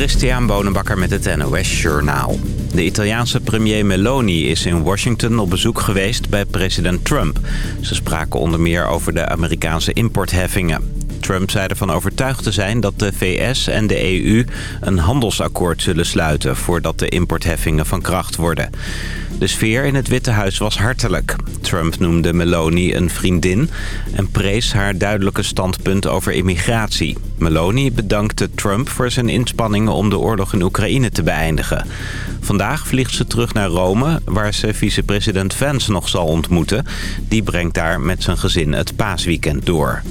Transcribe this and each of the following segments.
Christian Bonenbakker met het NOS Journaal. De Italiaanse premier Meloni is in Washington op bezoek geweest bij president Trump. Ze spraken onder meer over de Amerikaanse importheffingen. Trump zei ervan overtuigd te zijn dat de VS en de EU een handelsakkoord zullen sluiten... voordat de importheffingen van kracht worden. De sfeer in het Witte Huis was hartelijk. Trump noemde Meloni een vriendin en prees haar duidelijke standpunt over immigratie. Meloni bedankte Trump voor zijn inspanningen om de oorlog in Oekraïne te beëindigen. Vandaag vliegt ze terug naar Rome, waar ze vicepresident Vance nog zal ontmoeten. Die brengt daar met zijn gezin het paasweekend door.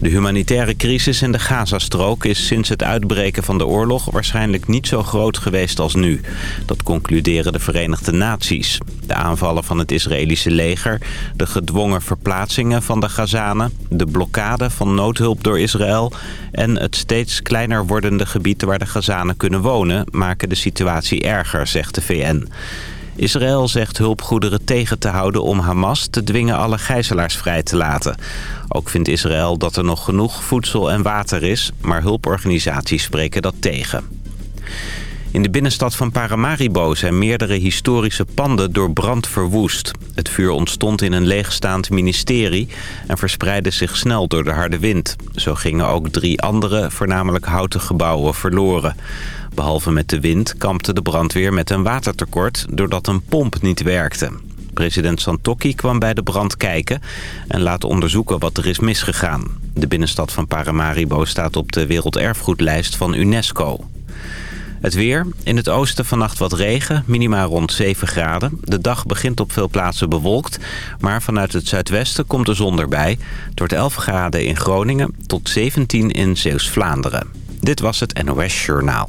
De humanitaire crisis in de Gazastrook is sinds het uitbreken van de oorlog waarschijnlijk niet zo groot geweest als nu. Dat concluderen de Verenigde Naties. De aanvallen van het Israëlische leger, de gedwongen verplaatsingen van de Gazanen, de blokkade van noodhulp door Israël en het steeds kleiner wordende gebied waar de Gazanen kunnen wonen maken de situatie erger, zegt de VN. Israël zegt hulpgoederen tegen te houden om Hamas te dwingen alle gijzelaars vrij te laten. Ook vindt Israël dat er nog genoeg voedsel en water is, maar hulporganisaties spreken dat tegen. In de binnenstad van Paramaribo zijn meerdere historische panden door brand verwoest. Het vuur ontstond in een leegstaand ministerie en verspreidde zich snel door de harde wind. Zo gingen ook drie andere, voornamelijk houten gebouwen, verloren. Behalve met de wind kampte de brandweer met een watertekort doordat een pomp niet werkte. President Santokki kwam bij de brand kijken en laat onderzoeken wat er is misgegaan. De binnenstad van Paramaribo staat op de werelderfgoedlijst van UNESCO. Het weer. In het oosten vannacht wat regen, minima rond 7 graden. De dag begint op veel plaatsen bewolkt, maar vanuit het zuidwesten komt de zon erbij. Wordt 11 graden in Groningen tot 17 in Zeeuws-Vlaanderen. Dit was het NOS Journaal.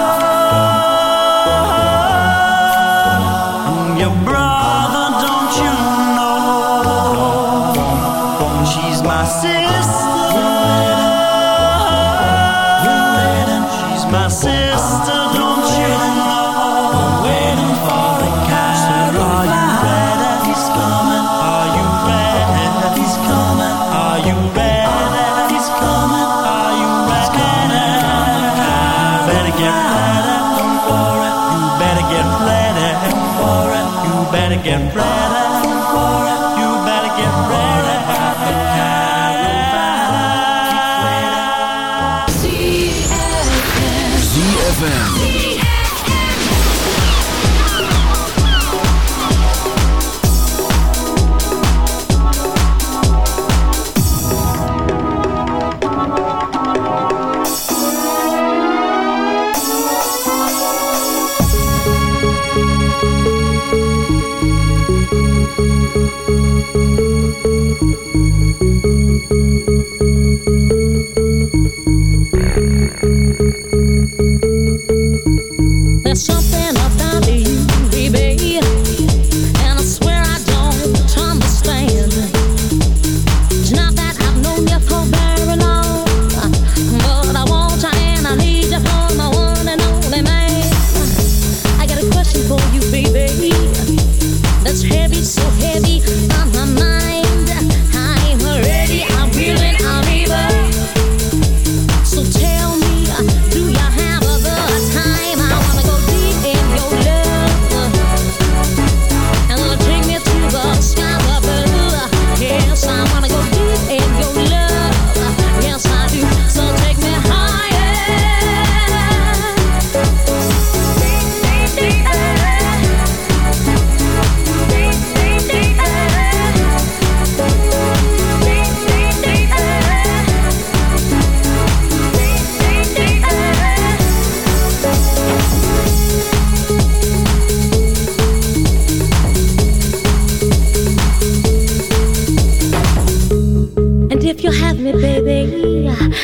again, brother.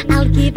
I'll give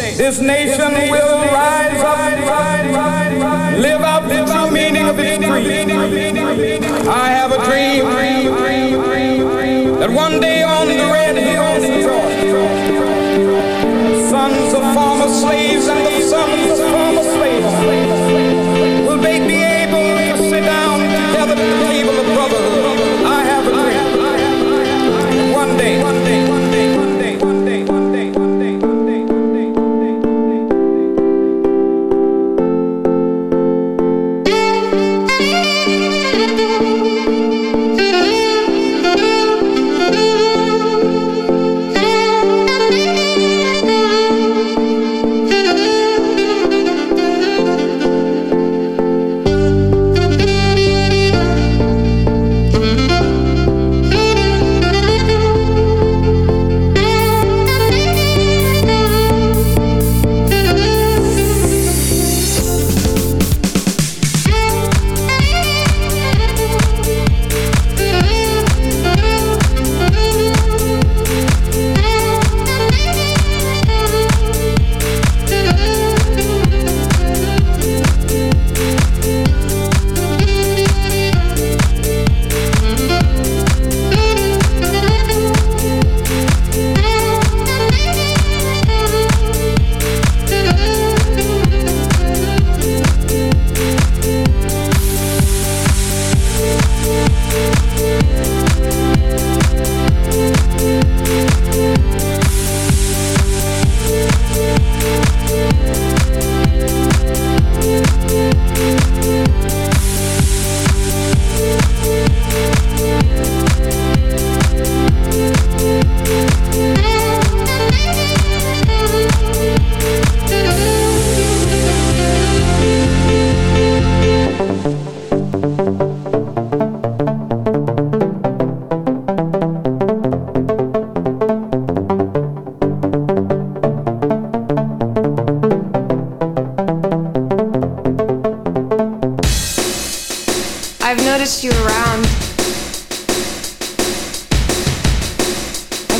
This nation will rise.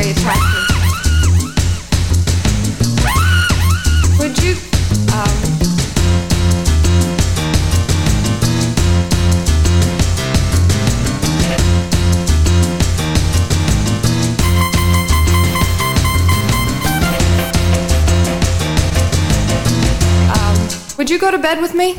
very attractive. Would you, um, um, would you go to bed with me?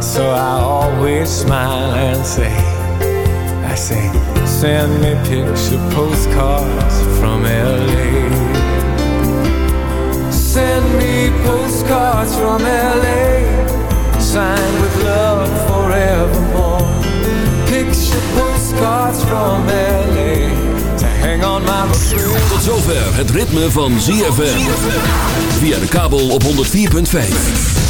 so I always smile and say, I say, send me picture postcards from LA. Send me postcards from LA, signed with love forevermore. Picture postcards from LA, to hang on my. Tot zover het ritme van ZFM. Via de kabel op 104.5.